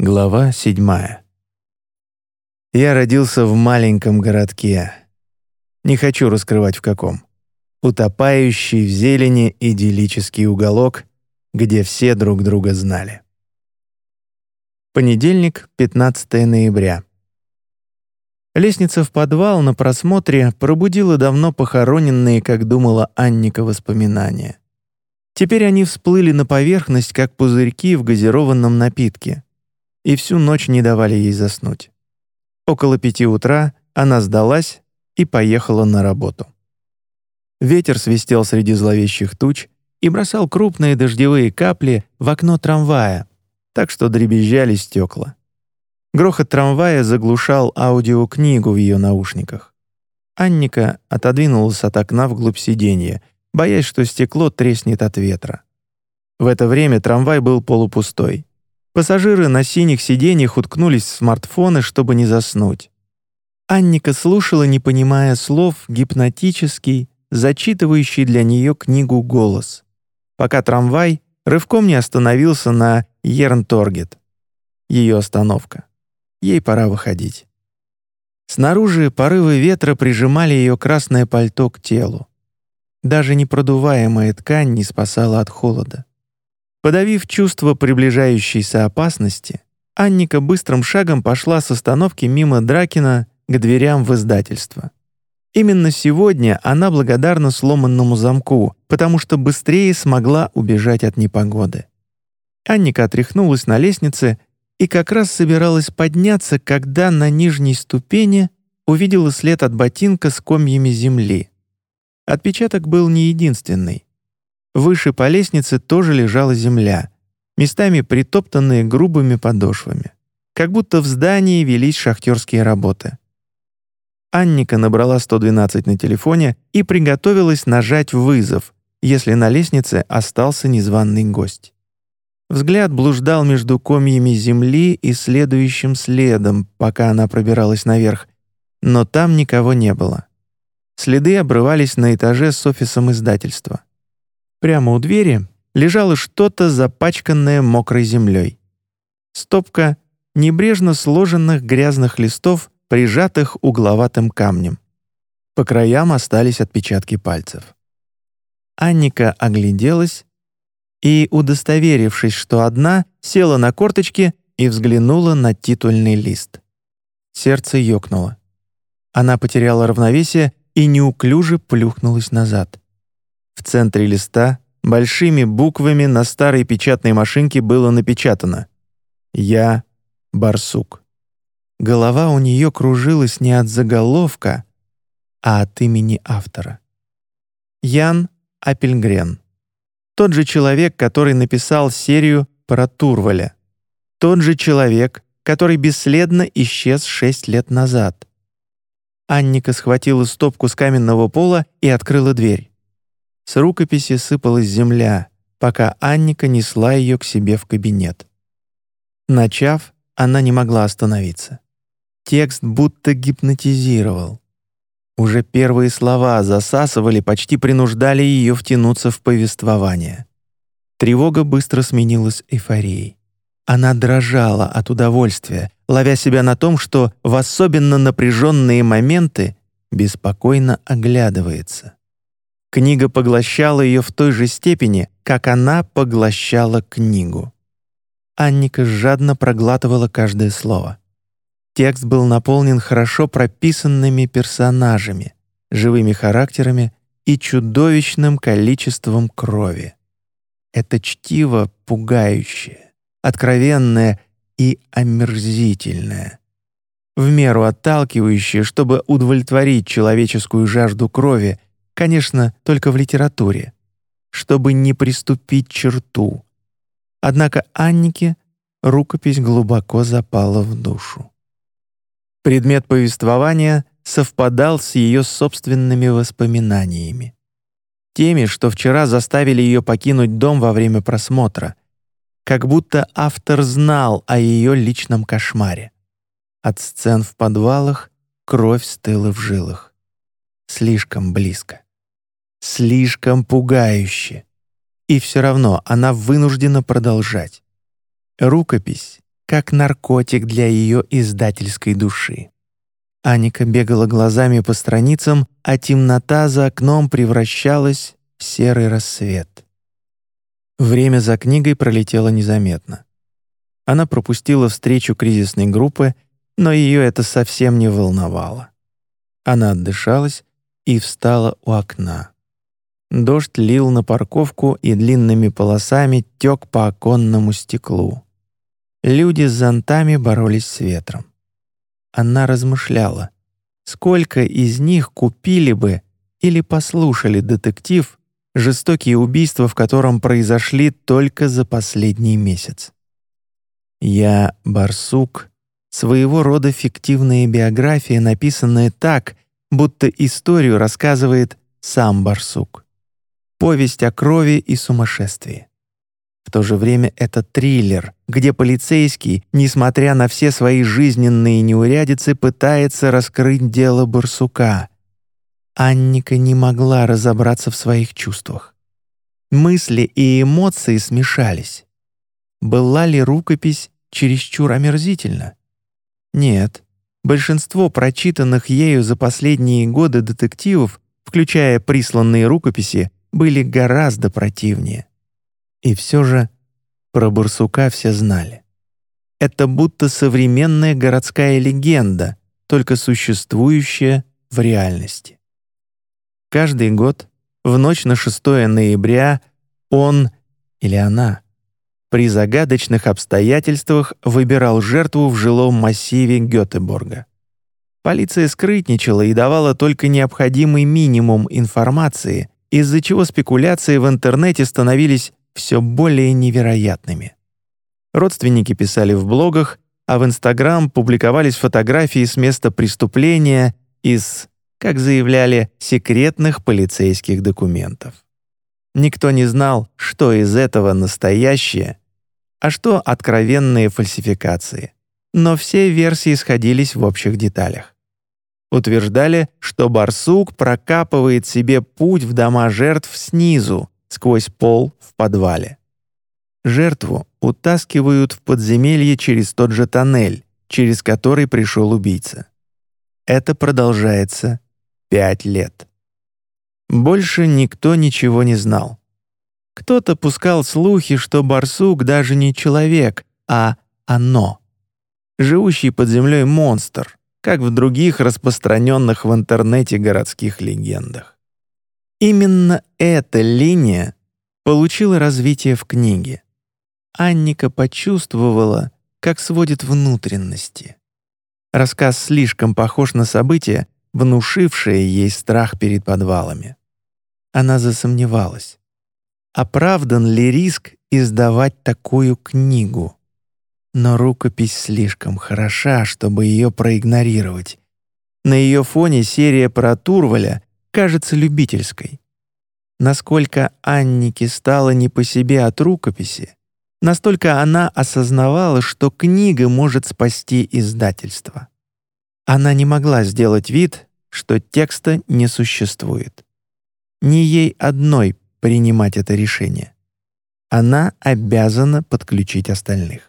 Глава седьмая. Я родился в маленьком городке. Не хочу раскрывать в каком. Утопающий в зелени идиллический уголок, где все друг друга знали. Понедельник, 15 ноября. Лестница в подвал на просмотре пробудила давно похороненные, как думала Анника, воспоминания. Теперь они всплыли на поверхность, как пузырьки в газированном напитке, и всю ночь не давали ей заснуть. Около пяти утра она сдалась и поехала на работу. Ветер свистел среди зловещих туч и бросал крупные дождевые капли в окно трамвая, так что дребезжали стекла. Грохот трамвая заглушал аудиокнигу в ее наушниках. Анника отодвинулась от окна вглубь сиденья, боясь, что стекло треснет от ветра. В это время трамвай был полупустой. Пассажиры на синих сиденьях уткнулись в смартфоны, чтобы не заснуть. Анника слушала, не понимая слов, гипнотический, зачитывающий для нее книгу голос, пока трамвай рывком не остановился на Ернторгет. Ее остановка. Ей пора выходить. Снаружи порывы ветра прижимали ее красное пальто к телу. Даже непродуваемая ткань не спасала от холода. Подавив чувство приближающейся опасности, Анника быстрым шагом пошла с остановки мимо Дракина к дверям в издательство. Именно сегодня она благодарна сломанному замку, потому что быстрее смогла убежать от непогоды. Анника отряхнулась на лестнице и как раз собиралась подняться, когда на нижней ступени увидела след от ботинка с комьями земли. Отпечаток был не единственный. Выше по лестнице тоже лежала земля, местами притоптанные грубыми подошвами. Как будто в здании велись шахтерские работы. Анника набрала 112 на телефоне и приготовилась нажать вызов, если на лестнице остался незваный гость. Взгляд блуждал между комьями земли и следующим следом, пока она пробиралась наверх, но там никого не было. Следы обрывались на этаже с офисом издательства. Прямо у двери лежало что-то, запачканное мокрой землей. Стопка небрежно сложенных грязных листов, прижатых угловатым камнем. По краям остались отпечатки пальцев. Анника огляделась и, удостоверившись, что одна, села на корточки и взглянула на титульный лист. Сердце ёкнуло. Она потеряла равновесие и неуклюже плюхнулась назад. В центре листа большими буквами на старой печатной машинке было напечатано «Я барсук». Голова у нее кружилась не от заголовка, а от имени автора. Ян Апельгрен. Тот же человек, который написал серию про Турваля. Тот же человек, который бесследно исчез шесть лет назад. Анника схватила стопку с каменного пола и открыла дверь. С рукописи сыпалась земля, пока Анника несла ее к себе в кабинет. Начав, она не могла остановиться. Текст будто гипнотизировал. Уже первые слова засасывали, почти принуждали ее втянуться в повествование. Тревога быстро сменилась эйфорией. Она дрожала от удовольствия, ловя себя на том, что в особенно напряженные моменты беспокойно оглядывается. Книга поглощала ее в той же степени, как она поглощала книгу. Анника жадно проглатывала каждое слово. Текст был наполнен хорошо прописанными персонажами, живыми характерами и чудовищным количеством крови. Это чтиво пугающее откровенное и омерзительное. В меру отталкивающее, чтобы удовлетворить человеческую жажду крови, конечно, только в литературе, чтобы не приступить черту. Однако Аннике рукопись глубоко запала в душу. Предмет повествования совпадал с ее собственными воспоминаниями. Теми, что вчера заставили ее покинуть дом во время просмотра — как будто автор знал о ее личном кошмаре. От сцен в подвалах кровь стыла в жилах. Слишком близко. Слишком пугающе. И все равно она вынуждена продолжать. Рукопись как наркотик для ее издательской души. Аника бегала глазами по страницам, а темнота за окном превращалась в серый рассвет. Время за книгой пролетело незаметно. Она пропустила встречу кризисной группы, но ее это совсем не волновало. Она отдышалась и встала у окна. Дождь лил на парковку и длинными полосами тек по оконному стеклу. Люди с зонтами боролись с ветром. Она размышляла, сколько из них купили бы или послушали детектив, жестокие убийства в котором произошли только за последний месяц. «Я барсук» — своего рода фиктивная биография, написанная так, будто историю рассказывает сам барсук. Повесть о крови и сумасшествии. В то же время это триллер, где полицейский, несмотря на все свои жизненные неурядицы, пытается раскрыть дело барсука. Анника не могла разобраться в своих чувствах. Мысли и эмоции смешались. Была ли рукопись чересчур омерзительна? Нет. Большинство прочитанных ею за последние годы детективов, включая присланные рукописи, были гораздо противнее. И все же про барсука все знали. Это будто современная городская легенда, только существующая в реальности. Каждый год, в ночь на 6 ноября, он или она при загадочных обстоятельствах выбирал жертву в жилом массиве Гетеборга. Полиция скрытничала и давала только необходимый минимум информации, из-за чего спекуляции в интернете становились все более невероятными. Родственники писали в блогах, а в Инстаграм публиковались фотографии с места преступления из, как заявляли, секретных полицейских документов. Никто не знал, что из этого настоящее, а что откровенные фальсификации. Но все версии сходились в общих деталях утверждали, что барсук прокапывает себе путь в дома жертв снизу, сквозь пол в подвале. Жертву утаскивают в подземелье через тот же тоннель, через который пришел убийца. Это продолжается пять лет. Больше никто ничего не знал. Кто-то пускал слухи, что барсук даже не человек, а оно. Живущий под землей монстр, как в других распространенных в интернете городских легендах. Именно эта линия получила развитие в книге. Анника почувствовала, как сводит внутренности. Рассказ слишком похож на событие, внушившее ей страх перед подвалами. Она засомневалась. Оправдан ли риск издавать такую книгу? Но рукопись слишком хороша, чтобы ее проигнорировать. На ее фоне серия про Турваля кажется любительской. Насколько Аннике стало не по себе от рукописи, настолько она осознавала, что книга может спасти издательство. Она не могла сделать вид, что текста не существует. Не ей одной принимать это решение. Она обязана подключить остальных.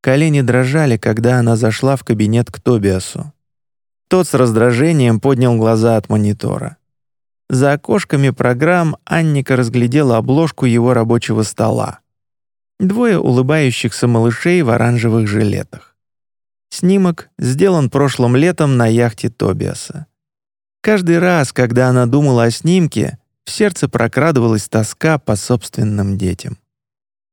Колени дрожали, когда она зашла в кабинет к Тобиасу. Тот с раздражением поднял глаза от монитора. За окошками программ Анника разглядела обложку его рабочего стола. Двое улыбающихся малышей в оранжевых жилетах. Снимок сделан прошлым летом на яхте Тобиаса. Каждый раз, когда она думала о снимке, в сердце прокрадывалась тоска по собственным детям.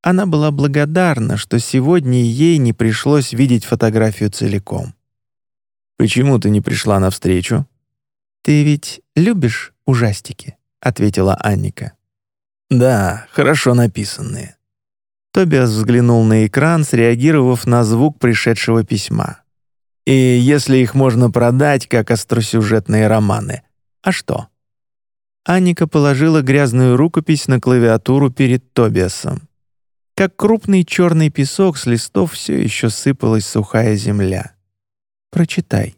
Она была благодарна, что сегодня ей не пришлось видеть фотографию целиком. «Почему ты не пришла навстречу?» «Ты ведь любишь ужастики?» — ответила Анника. «Да, хорошо написанные». Тобиас взглянул на экран, среагировав на звук пришедшего письма. «И если их можно продать, как остросюжетные романы, а что?» Анника положила грязную рукопись на клавиатуру перед Тобиасом. Как крупный черный песок с листов все еще сыпалась сухая земля. «Прочитай».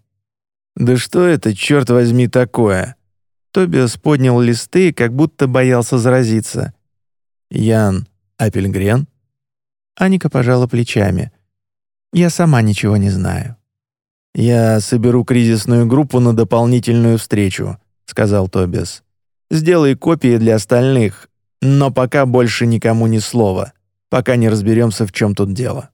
«Да что это, черт возьми, такое?» Тобиас поднял листы, как будто боялся заразиться. «Ян Апельгрен?» Аника пожала плечами. Я сама ничего не знаю». «Я соберу кризисную группу на дополнительную встречу», — сказал Тобиас. «Сделай копии для остальных, но пока больше никому ни слова, пока не разберемся, в чем тут дело».